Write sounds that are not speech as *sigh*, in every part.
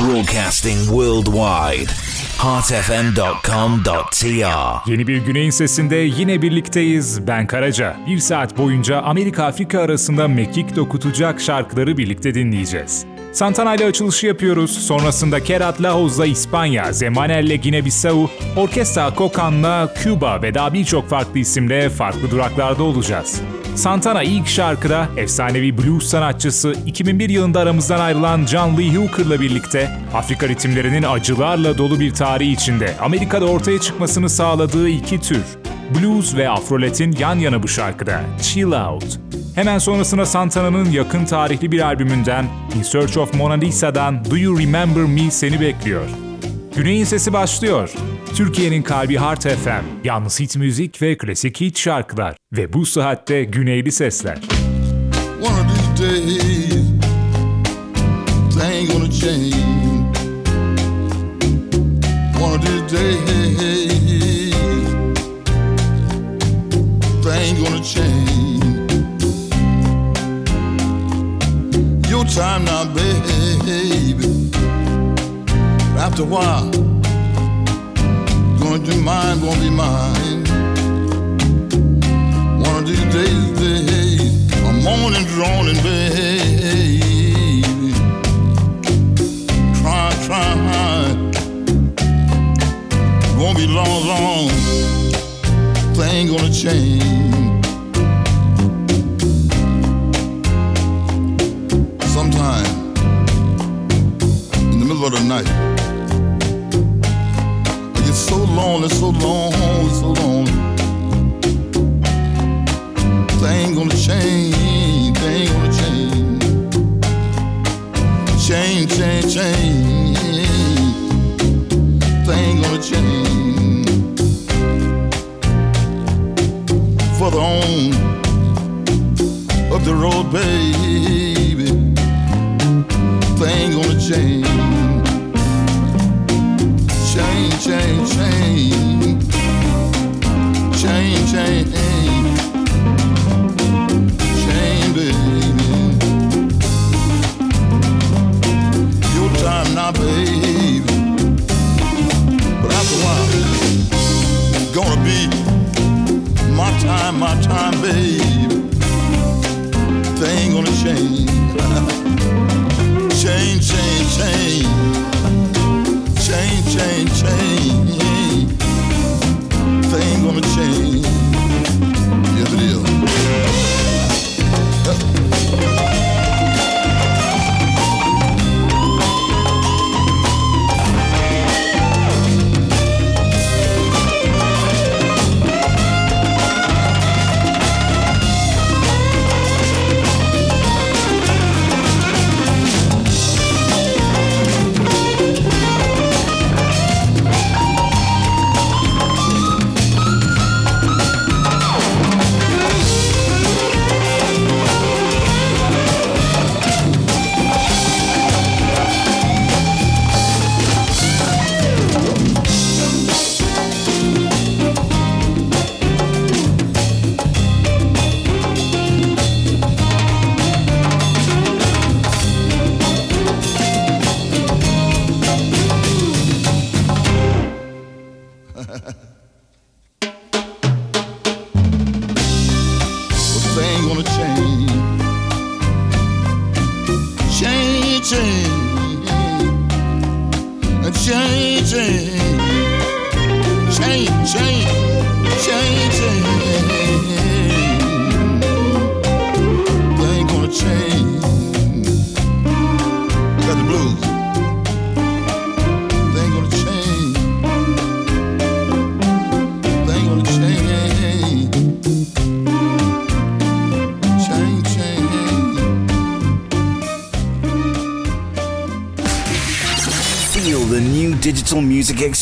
Broadcasting worldwide. heartfm.com.tr Yeni bir Güney'in sesinde yine birlikteyiz. Ben Karaca. Bir saat boyunca Amerika-Afrika arasında mekik dokutacak şarkıları birlikte dinleyeceğiz. Santana ile açılışı yapıyoruz. Sonrasında Kerat Lahoz'la İspanya, Zemanel'le Gine-Bissau, Orkestra Kokan'la Küba ve daha birçok farklı isimle farklı duraklarda olacağız. Santana ilk şarkıda efsanevi blues sanatçısı 2001 yılında aramızdan ayrılan John Lee Hooker'la birlikte Afrika ritimlerinin acılarla dolu bir tarihi içinde Amerika'da ortaya çıkmasını sağladığı iki tür Blues ve Afrolet'in yan yana bu şarkıda Chill Out. Hemen sonrasında Santana'nın yakın tarihli bir albümünden In Search of Mona Lisa'dan Do You Remember Me seni bekliyor. Güney'in sesi başlıyor. Türkiye'nin kalbi Heart FM, yalnız hit müzik ve klasik hit şarkılar. Ve bu saatte Güneyli sesler. One of these days, gonna change. One of these days, gonna change. Your time now, baby. After a while, gonna be mine, gonna be mine. One of these days, days, I'm moaning, droning, baby. Try, try. Won't be long, long. Thing gonna change. Sometime in the middle of the night, so lonely, so lonely, so lonely thing gonna change, thing gonna change. Change, change, change. Thing gonna change. Further on up the road, baby. Thing gonna change, change. Change, change. Change,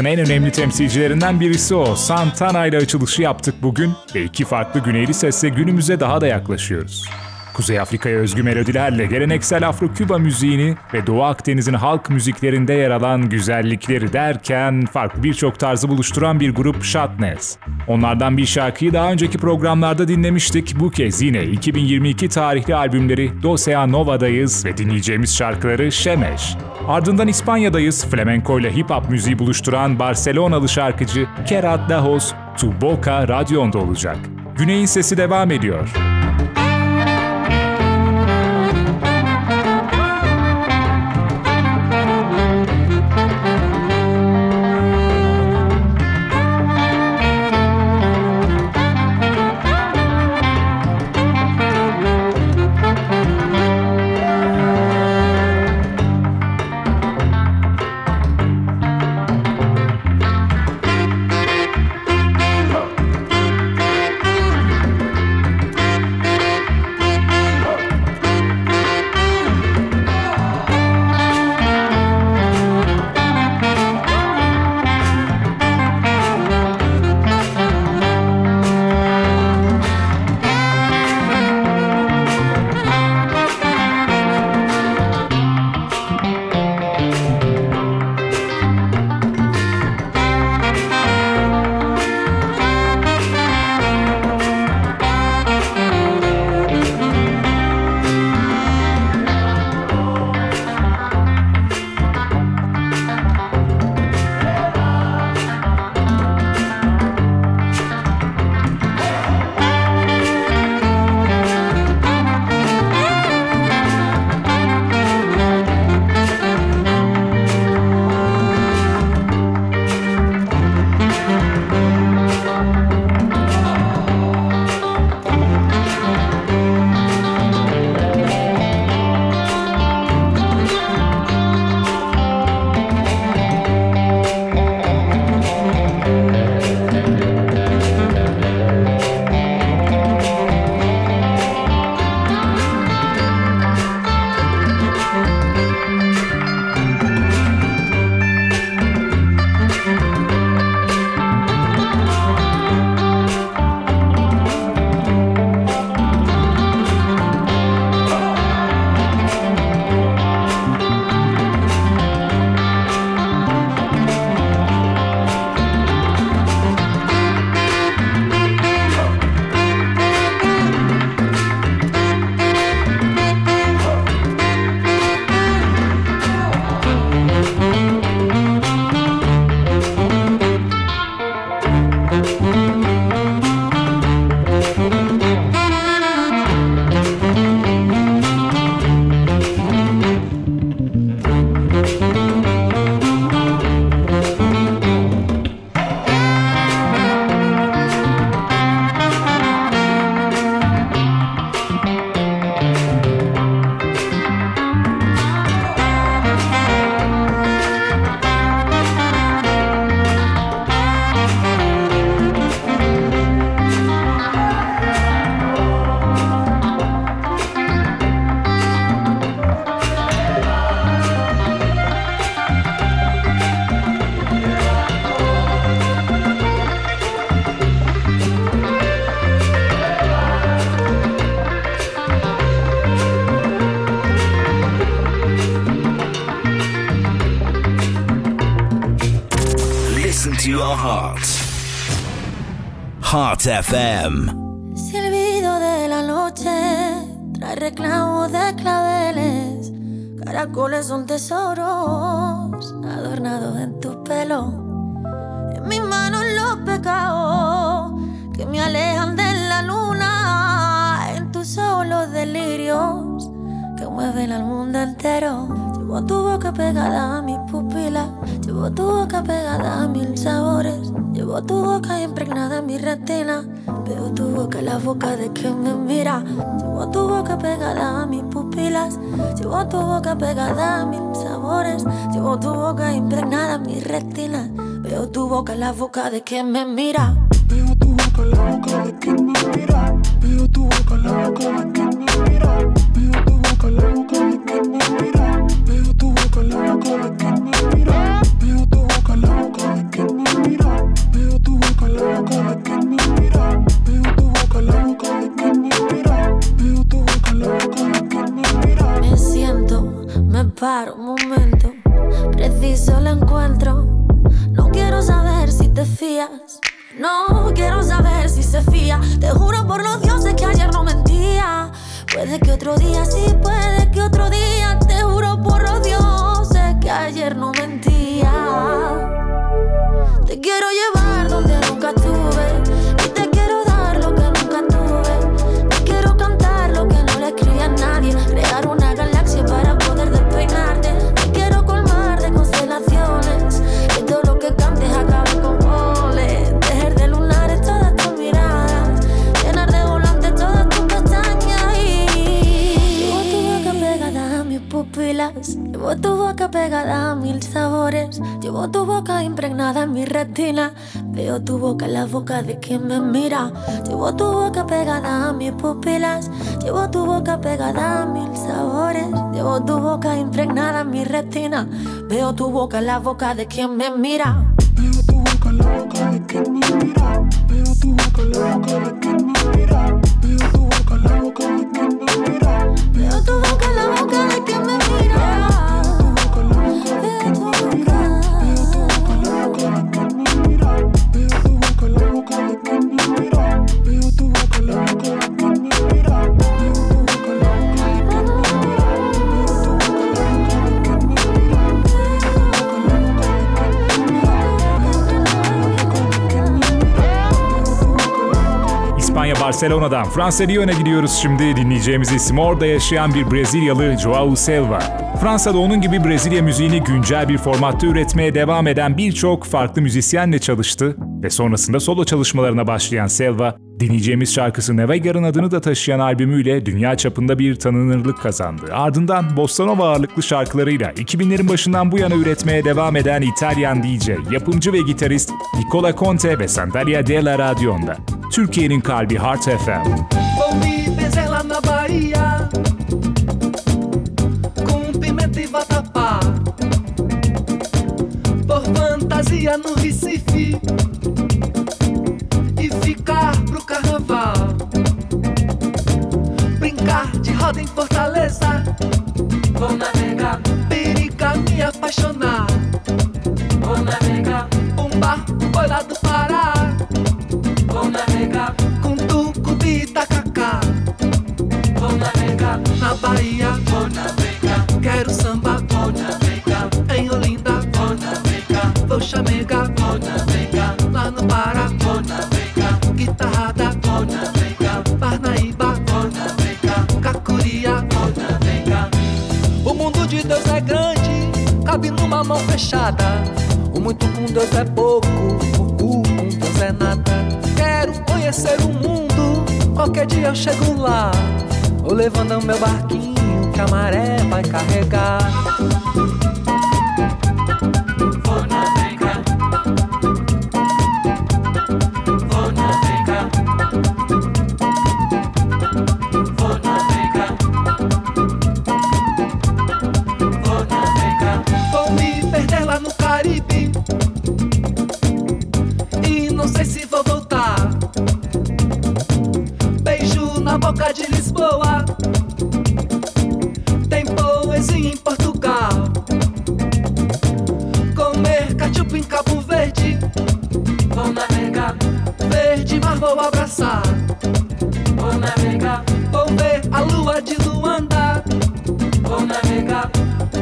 Rock'ın en önemli temsilcilerinden birisi o. Santana ile açılışı yaptık bugün ve iki farklı güneyli sesle günümüze daha da yaklaşıyoruz. Kuzey Afrika'ya özgü melodilerle geleneksel Afro-Küba müziğini ve Doğu Akdeniz'in halk müziklerinde yer alan güzellikleri derken farklı birçok tarzı buluşturan bir grup Shotnez. Onlardan bir şarkıyı daha önceki programlarda dinlemiştik. Bu kez yine 2022 tarihli albümleri Dosea Nova'dayız ve dinleyeceğimiz şarkıları Şemeş. Ardından İspanya'dayız. Flamenco ile hip hop müziği buluşturan Barcelonalı şarkıcı Kerat Lajos, Tu Boca radyonda olacak. Güney'in sesi devam ediyor. FM. Silbido de la noche trae reclamos de claveles. Caracoles son tesoros Llevo tu boca pegada a mis sabores. Llevo tu boca impregnada en mi retina. Veo tu boca en la boca de quien me mira. solo encuentro. No quiero saber si te fías. No quiero saber si se fía. Te juro por los dioses que ayer no mentía. Puede que otro día sí, puede que otro día. Te juro por los dioses que ayer no mentía. Te quiero llevar. Llevo tu boca pegada a mil sabores. Llevo tu boca impregnada en mi retina. Veo tu boca en la boca de quien me mira. Llevo tu boca pegada a mis pupilas. Llevo tu boca pegada a mil sabores. Llevo tu boca impregnada en mi retina. Veo tu boca en la boca de quien me mira. Veo tu boca en la boca de quien me mira. Veo tu boca en la boca de quien me mira. Veo tu boca en la boca de quien me mira. Veo tu boca en la boca de quien me mira. Barcelona'dan Fransa Lyon'a gidiyoruz şimdi. Dinleyeceğimiz isim orada yaşayan bir Brezilyalı Joao Selva. Fransa'da onun gibi Brezilya müziğini güncel bir formatta üretmeye devam eden birçok farklı müzisyenle çalıştı ve sonrasında solo çalışmalarına başlayan Selva, dinleyeceğimiz şarkısı Navigar'ın adını da taşıyan albümüyle dünya çapında bir tanınırlık kazandı. Ardından Bossa Nova ağırlıklı şarkılarıyla 2000'lerin başından bu yana üretmeye devam eden İtalyan DJ, yapımcı ve gitarist Nicola Conte ve Sandalia della Radion'da. Türkiye'nin kalbi Heart FM. Vou me benzer lá na Bahia. Com pimenta e vatapá. Por fantasia no Recife. E ficar pro carnaval. Brincar de roda em Fortaleza. Vou navegar. Perica me apaixonar. Vou navegar. Um bar, boi lá do Pará Navegar com tucupi e tacacá. Vou navegar na Bahia. Vou navegar. Quero samba. Vou navegar em Olinda. Vou navegar. Vou chamegar. Vou navegar lá no Pará. Vou navegar. Guitarrada. Vou navegar. Parnaíba. Vou navegar. Cacuria. Vou navegar. O mundo de Deus é grande, cabe numa mão fechada. O muito com Deus é pouco, pouco com Deus é nada. Quero conhecer o mundo, qualquer dia eu chego lá. Vou levando meu barquinho que a maré vai carregar. Em Cabo Verde. Vou navegar. Verde mar vou abraçar. Vou navegar. Vou ver a lua de Luanda. Vou navegar.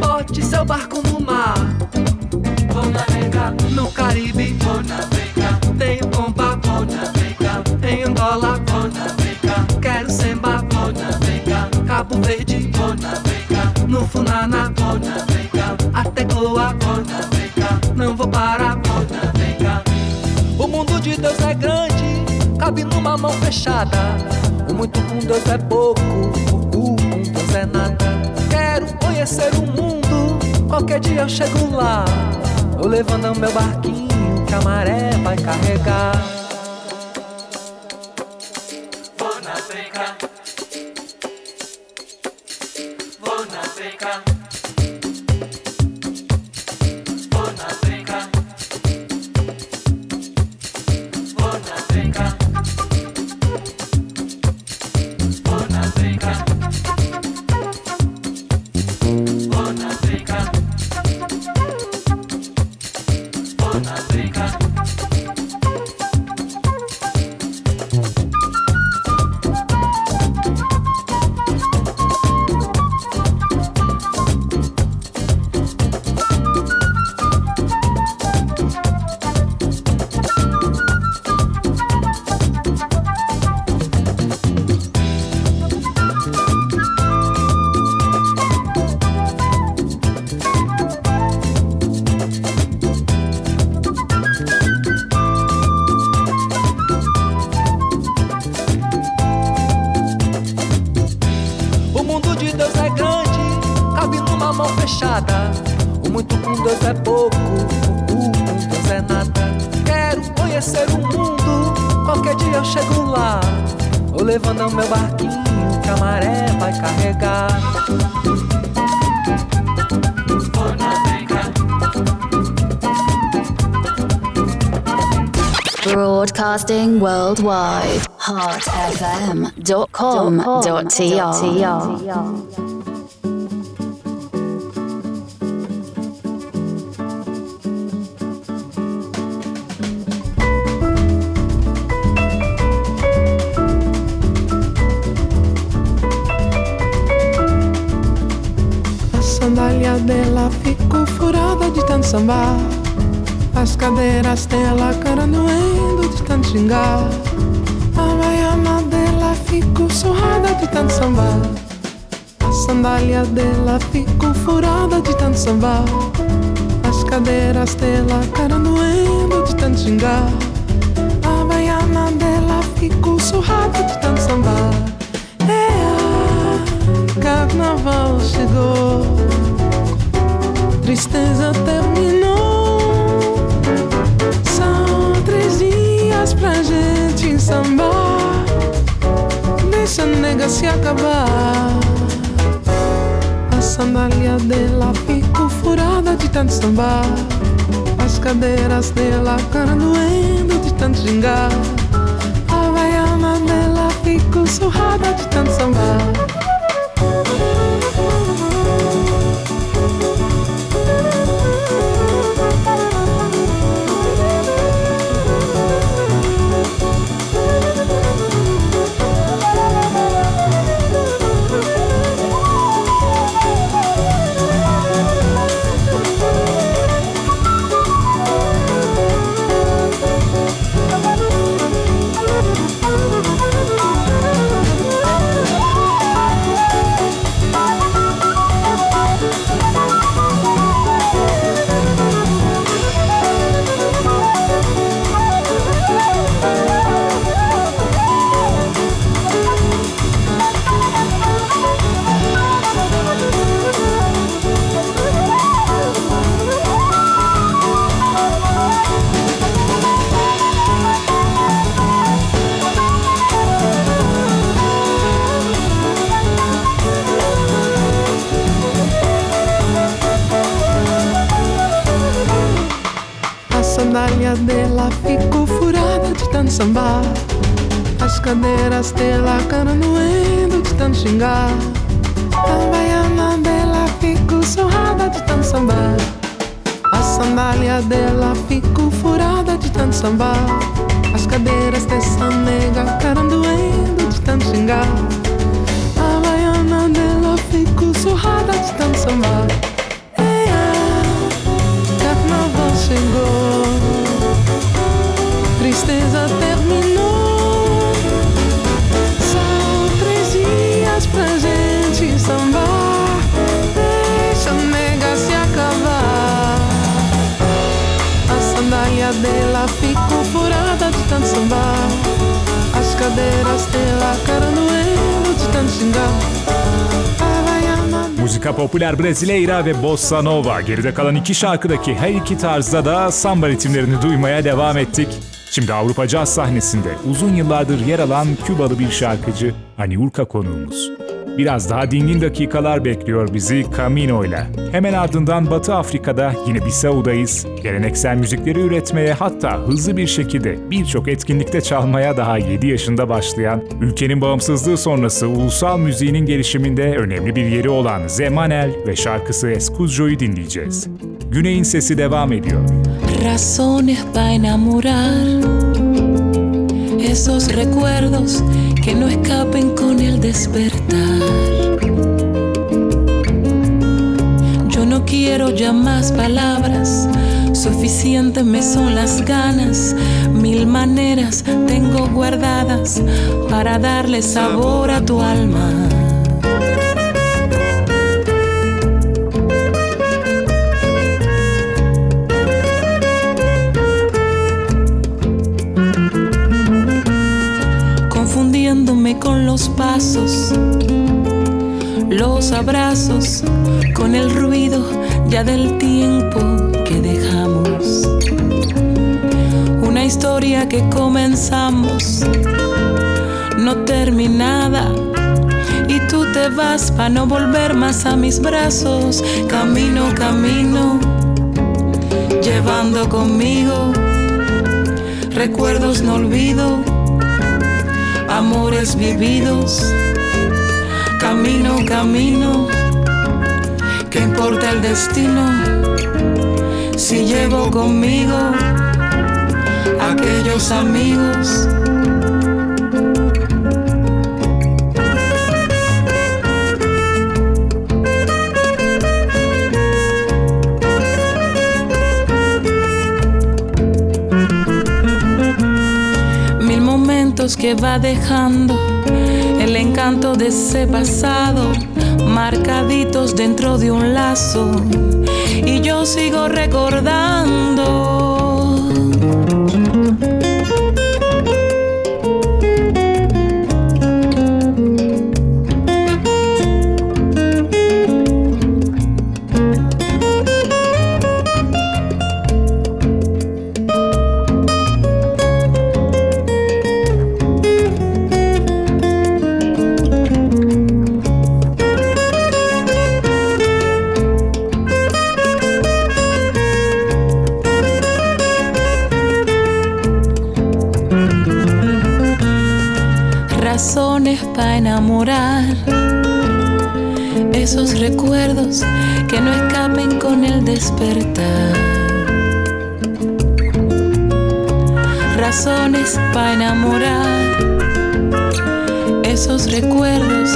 Bote seu barco no mar. Vou navegar no Caribe. Vou navegar. Tenho comba. Vou navegar. Em Angola. Vou navegar. Quero semba. Vou navegar. Cabo Verde. Vou navegar. No Funana. Vou navegar. Até Goa. Vou navegar. Deus é grande, cabe numa mão fechada. O muito com Deus é pouco, pouco com Deus é nada. Quero conhecer o mundo, qualquer dia eu chego lá. Levando o meu barquinho que a maré vai carregar. Fechada. O muito com Deus é pouco, o com Deus é nada. Quero conhecer o mundo, qualquer dia eu chego lá. Ou levando o meu barquinho que a maré vai carregar. Broadcasting worldwide. heartfm.com.tr. ficou furada de tanto sambar. As cadeiras dela cara doendo de tanto xingar. A baiana dela ficou surrada de tanto sambar. A sandália dela ficou furada de tanto sambar. As cadeiras dela cara doendo de tanto xingar. A baiana dela ficou surrada de tanto sambar. É, carnaval chegou, tristeza terminou. São três dias pra gente sambar. Deixa a nega se acabar. A sandália dela ficou furada de tanto sambar. As cadeiras dela cara doendo de tanto gingar. A baiana dela ficou surrada de tanto sambar. Müzika popüler Brasileira ve Bossa Nova. Geride kalan iki şarkıdaki her iki tarzda da samba ritimlerini duymaya devam ettik. Şimdi Avrupa Caz sahnesinde uzun yıllardır yer alan Kübalı bir şarkıcı Aniurka konuğumuz. Biraz daha dingin dakikalar bekliyor bizi Camino ile. Hemen ardından Batı Afrika'da yine Bissau'dayız. Geleneksel müzikleri üretmeye hatta hızlı bir şekilde birçok etkinlikte çalmaya daha 7 yaşında başlayan, ülkenin bağımsızlığı sonrası ulusal müziğinin gelişiminde önemli bir yeri olan Zemanel ve şarkısı Escujo'yu dinleyeceğiz. Güney'in sesi devam ediyor. razones para enamorar. Esos recuerdos que no escapen con el despertar. Yo no quiero ya más palabras, suficientes me son las ganas. Mil maneras tengo guardadas para darle sabor a tu alma. Los pasos. los abrazos con el ruido ya del tiempo que dejamos. Una historia que comenzamos, no terminada. Y tú te vas para no volver más a mis brazos. Camino, camino, llevando conmigo recuerdos no olvido, amores vividos Camino, camino, ¿qué importa el destino? Si llevo conmigo aquellos amigos. Que va dejando el encanto de ese pasado, marcaditos dentro de un lazo, y yo sigo recordando. Esos recuerdos que no escapen con el despertar. Razones para enamorar esos recuerdos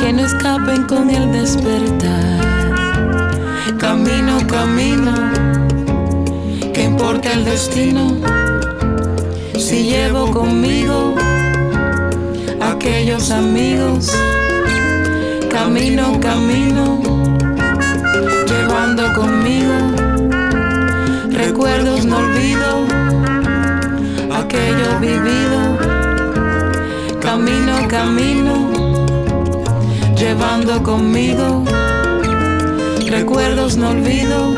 que no escapen con el despertar. Camino, camino, que importa el destino si llevo conmigo aquellos amigos. Camino, camino, llevando conmigo recuerdos no olvido, aquello vivido. Camino, camino, llevando conmigo recuerdos no olvido,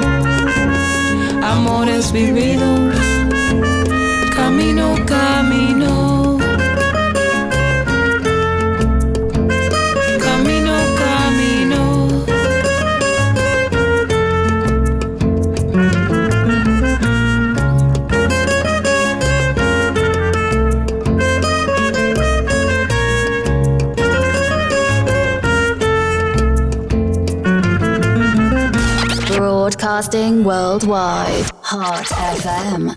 amores vividos. Camino, camino. Broadcasting worldwide. Heartfm.com.tr.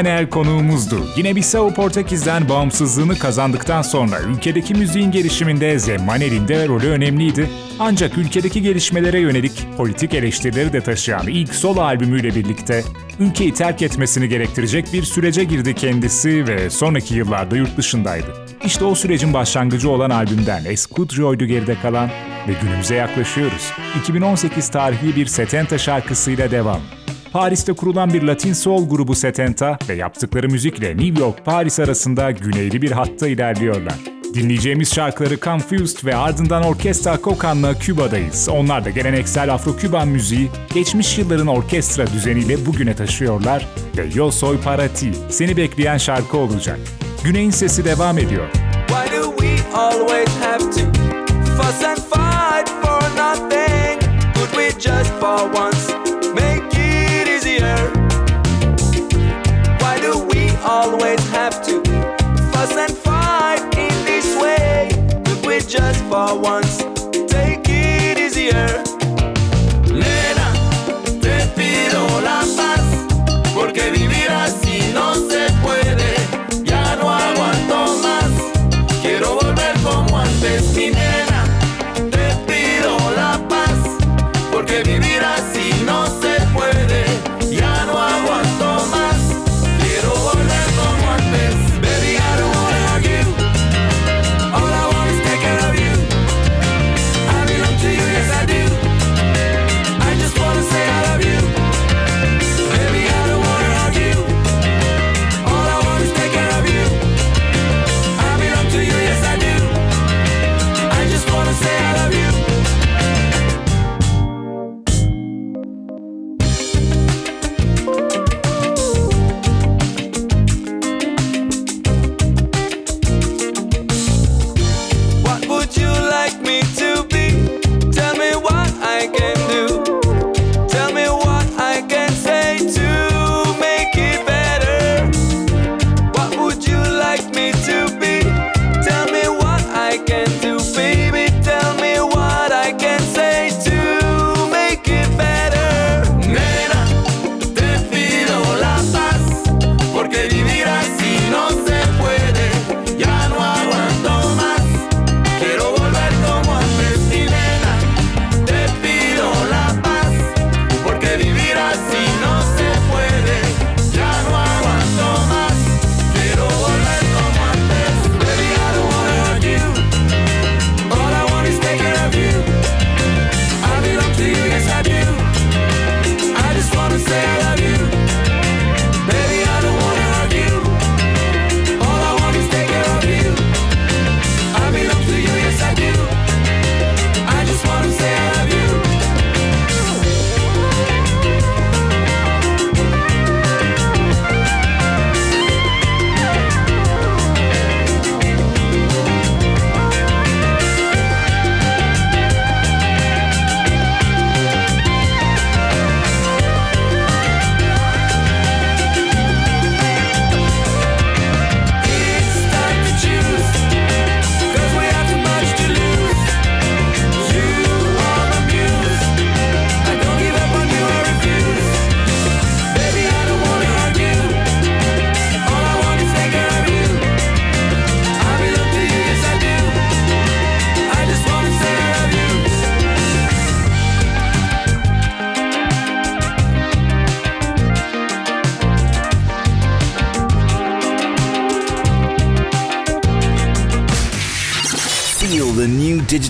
Manaer konuğumuzdu. Yine Bissau Portekiz'den bağımsızlığını kazandıktan sonra ülkedeki müziğin gelişiminde Zemaner'in de rolü önemliydi. Ancak ülkedeki gelişmelere yönelik politik eleştirileri de taşıyan ilk solo albümüyle birlikte ülkeyi terk etmesini gerektirecek bir sürece girdi kendisi ve sonraki yıllarda yurt dışındaydı. İşte o sürecin başlangıcı olan albümden Escudrio'ydu geride kalan ve günümüze yaklaşıyoruz. 2018 tarihli bir Setenta şarkısıyla devam. Paris'te kurulan bir Latin Soul grubu Setenta ve yaptıkları müzikle New York-Paris arasında güneyli bir hatta ilerliyorlar. Dinleyeceğimiz şarkıları Confused ve ardından Orkestra Kokan'la Küba'dayız. Onlar da geleneksel Afro-Küban müziği geçmiş yılların orkestra düzeniyle bugüne taşıyorlar ve Yo Soy Para Ti seni bekleyen şarkı olacak. Güney'in sesi devam ediyor. Why do we always have to fuss and fight for nothing? Could we just for one one.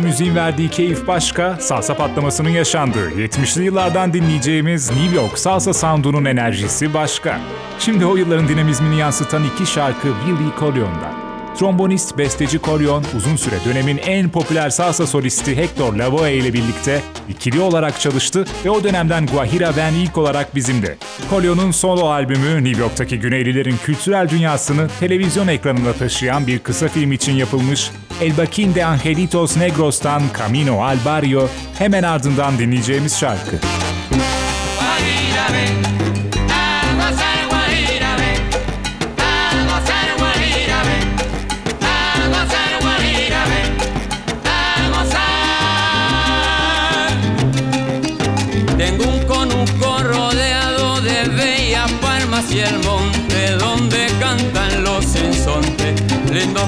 Müziğin verdiği keyif başka, salsa patlamasının yaşandığı 70'li yıllardan dinleyeceğimiz New York salsa sound'unun enerjisi başka. Şimdi o yılların dinamizmini yansıtan iki şarkı Willie Colon'dan. Trombonist, besteci Corion uzun süre dönemin en popüler salsa solisti Hector Lavoe ile birlikte ikili olarak çalıştı ve o dönemden Guajira Ben ilk olarak bizimde. Corion'un solo albümü New York'taki Güneylilerin kültürel dünyasını televizyon ekranında taşıyan bir kısa film için yapılmış El Baquín de Angelitos Negros'tan Camino al Barrio hemen ardından dinleyeceğimiz şarkı. Guajira, y el monte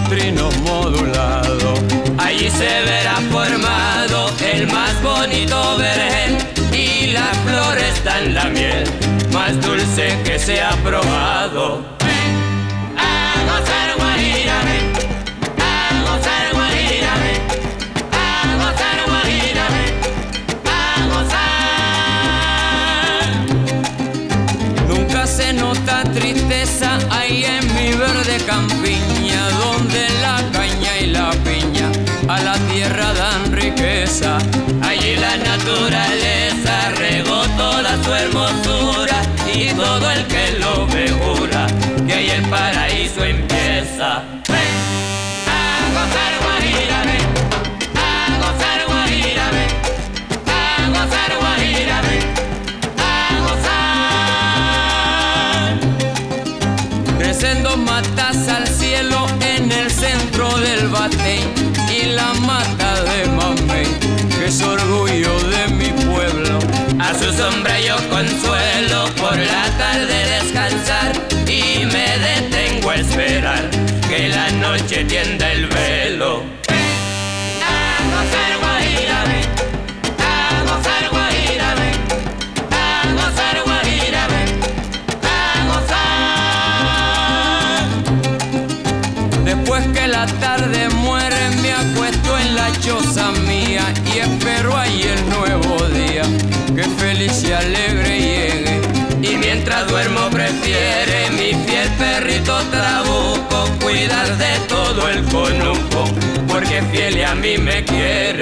trino modulado. Allí se verá formado el más bonito vergel y la flor está en la miel, más dulce que se ha probado. Tienda el velo. Después que la tarde muere me acuesto en la choza mía y espero ahí el nuevo día que feliz y alegre llegue. Y mientras duermo todo el conuco porque fiel y a mí me quiere.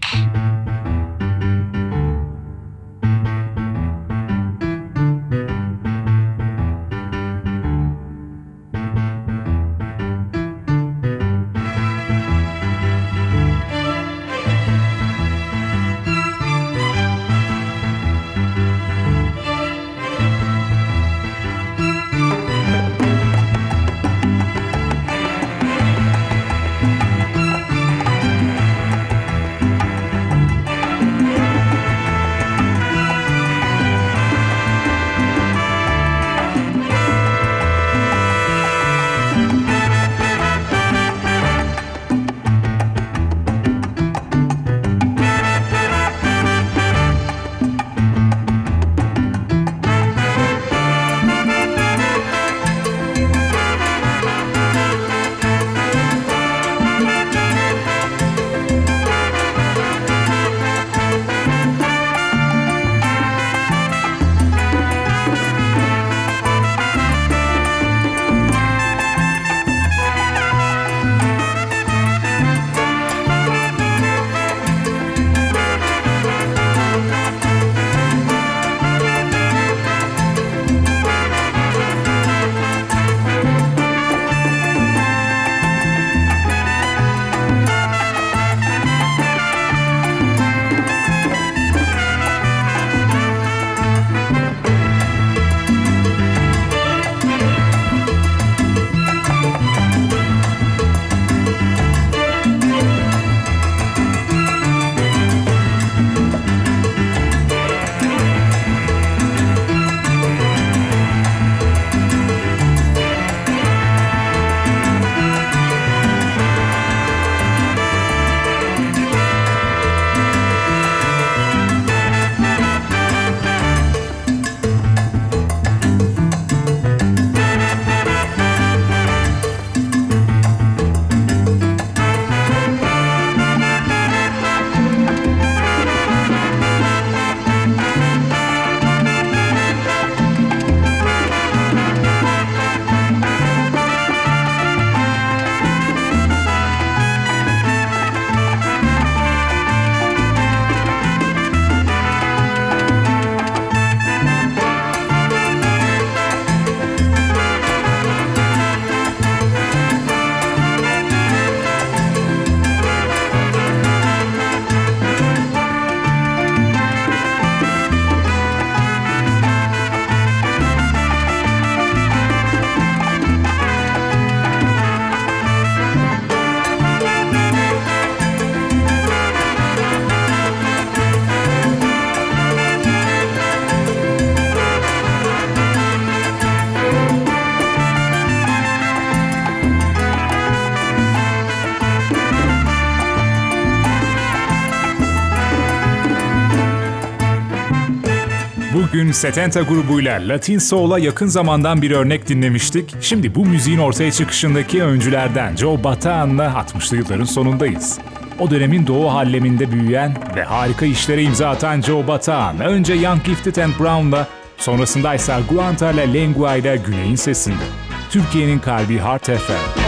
Setenta grubuyla Latin Soul'a yakın zamandan bir örnek dinlemiştik. Şimdi bu müziğin ortaya çıkışındaki öncülerden Joe Batan'la 60'lı yılların sonundayız. O dönemin doğu halleminde büyüyen ve harika işlere imza atan Joe Batan, önce Young Gifted and Brown'la, sonrasında ise Guanta La Lengua ile Güney'in sesinde. Türkiye'nin kalbi Heart FM.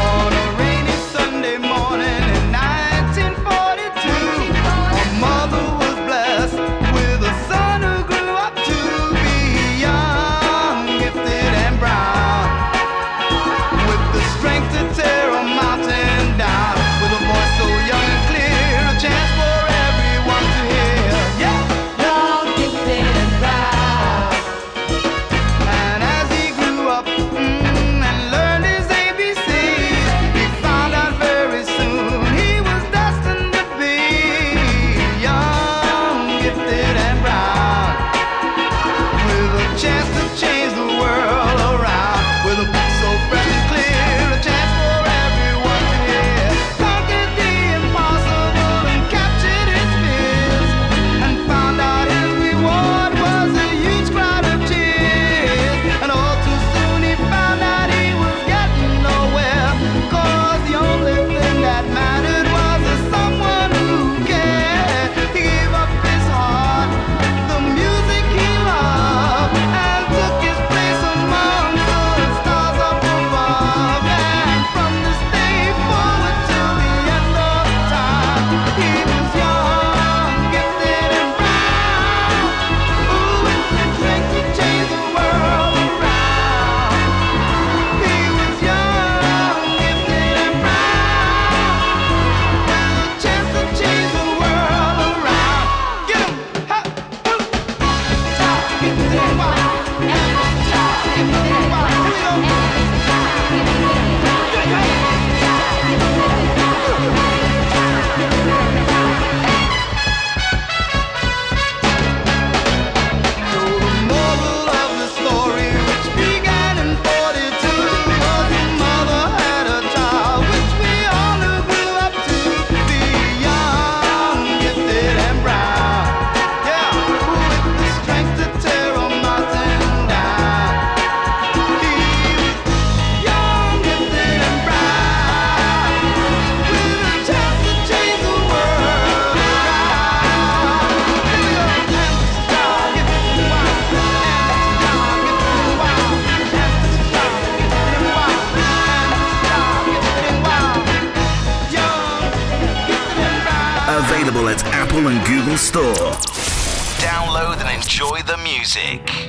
music.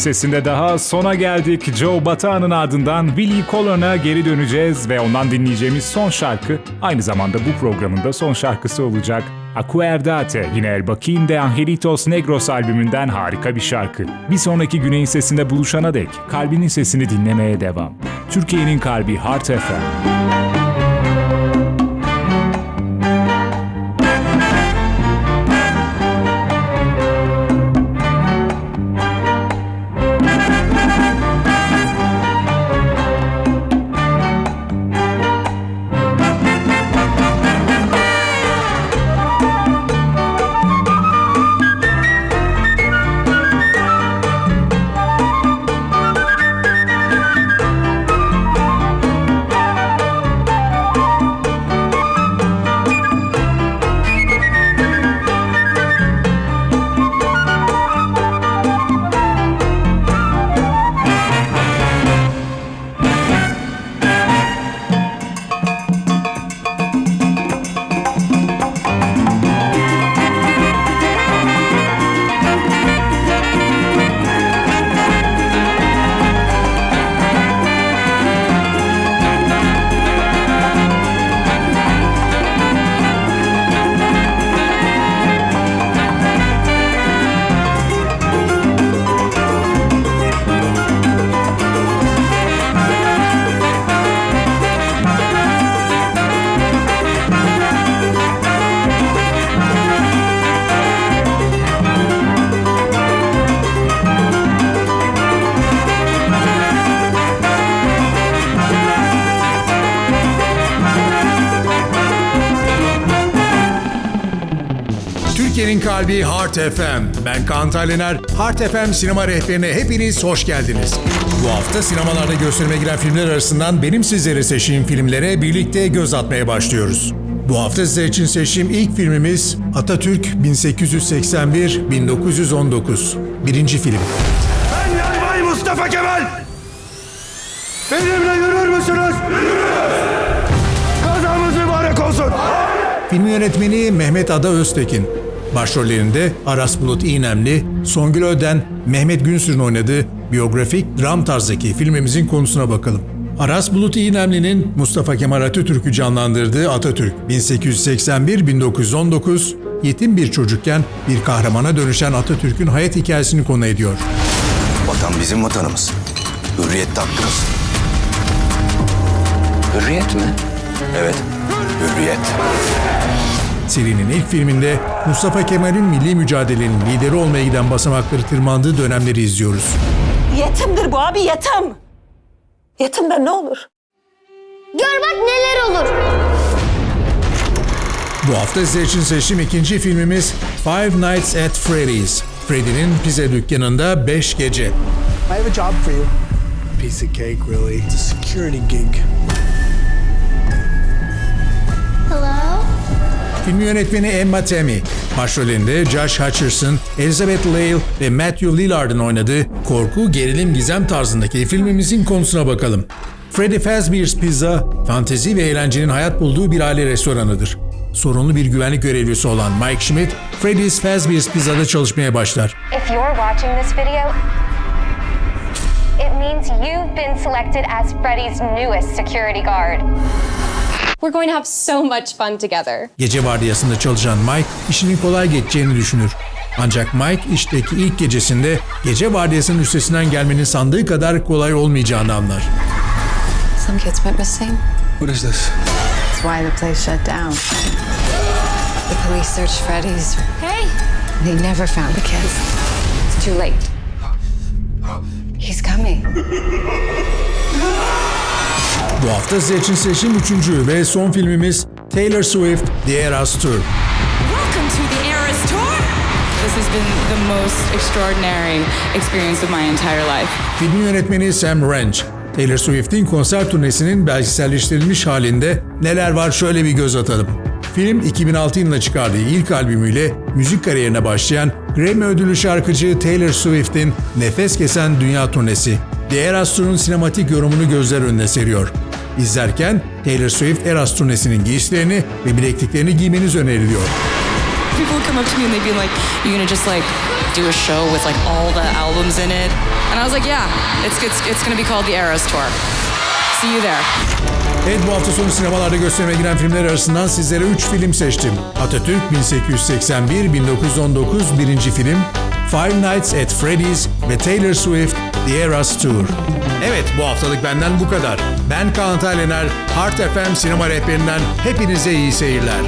Sesinde daha sona geldik. Joe Batağan'ın ardından Willie Colon'a geri döneceğiz ve ondan dinleyeceğimiz son şarkı aynı zamanda bu programın da son şarkısı olacak. Acuerdate yine El Bakin de Angelitos Negros albümünden harika bir şarkı. Bir sonraki Güney'in sesinde buluşana dek kalbinin sesini dinlemeye devam. Türkiye'nin kalbi Heart FM. Kalbi Heart FM. Ben Kaan Taylener. Heart FM sinema rehberine hepiniz hoş geldiniz. Bu hafta sinemalarda gösterime giren filmler arasından benim sizlere seçtiğim filmlere birlikte göz atmaya başlıyoruz. Bu hafta size için seçtiğim ilk filmimiz Atatürk 1881-1919. Birinci film. Ben Yarbay Mustafa Kemal! Benimle yürür müsünüz? Kazamız mübarek olsun! Film yönetmeni Mehmet Ada Öztekin. Başrollerinde Aras Bulut İğnemli, Songül Öden, Mehmet Günsür'ün oynadığı biyografik dram tarzdaki filmimizin konusuna bakalım. Aras Bulut İğnemli'nin Mustafa Kemal Atatürk'ü canlandırdığı Atatürk 1881-1919 yetim bir çocukken bir kahramana dönüşen Atatürk'ün hayat hikayesini konu ediyor. Vatan bizim vatanımız. Hürriyet hakkımız. Hürriyet mi? Evet, hürriyet. Serinin ilk filminde Mustafa Kemal'in milli mücadelenin lideri olmaya giden basamakları tırmandığı dönemleri izliyoruz. Yetimdir bu abi yetim. Yetimden ne olur? Gör bak neler olur. Bu hafta sizler için seçtiğim ikinci filmimiz Five Nights at Freddy's. Freddy'nin pizza dükkanında 5 gece. I have a job for you. Piece of cake, really. It's a security gig. Film yönetmeni Emma Tammy, başrollerinde Josh Hutcherson, Elizabeth Lale ve Matthew Lillard'ın oynadığı korku, gerilim, gizem tarzındaki filmimizin konusuna bakalım. Freddy Fazbear's Pizza, fantezi ve eğlencenin hayat bulduğu bir aile restoranıdır. Sorunlu bir güvenlik görevlisi olan Mike Schmidt, Freddy's Fazbear's Pizza'da çalışmaya başlar. If you're watching this video, it means you've been selected as Freddy's newest security guard. We're going to have so much fun together. Gece vardiyasında çalışan Mike işinin kolay geçeceğini düşünür. Ancak Mike işteki ilk gecesinde gece vardiyasının üstesinden gelmenin sandığı kadar kolay olmayacağını anlar. Some kids went missing. What is this? That's why the place shut down. The police searched Freddy's. Hey! They never found the kids. It's too late. He's coming. *laughs* Bu hafta size için seçim üçüncü ve son filmimiz Taylor Swift The Eras Tour. Welcome to the Eras Tour. This has been the most extraordinary experience of my entire life. Filmin yönetmeni Sam Ranch. Taylor Swift'in konser turnesinin belgeselleştirilmiş halinde neler var şöyle bir göz atalım. Film 2006 yılında çıkardığı ilk albümüyle müzik kariyerine başlayan Grammy ödüllü şarkıcı Taylor Swift'in nefes kesen dünya turnesi. The Eras Tour'un sinematik yorumunu gözler önüne seriyor. İzlerken Taylor Swift Eras turnesinin giysilerini ve bilekliklerini giymeniz öneriliyor. People would come up to me and they'd be like, "You gonna just like do a show with like all the albums in it?" And I was like, "Yeah, it's it's it's gonna be called the Eras Tour. See you there." Evet bu hafta sonu sinemalarda gösterime giren filmler arasından sizlere 3 film seçtim. Atatürk 1881, 1919 birinci film, Five Nights at Freddy's ve Taylor Swift The Eras Tour. Evet bu haftalık benden bu kadar. Ben Kaan Taylener, Heart FM sinema rehberinden hepinize iyi seyirler.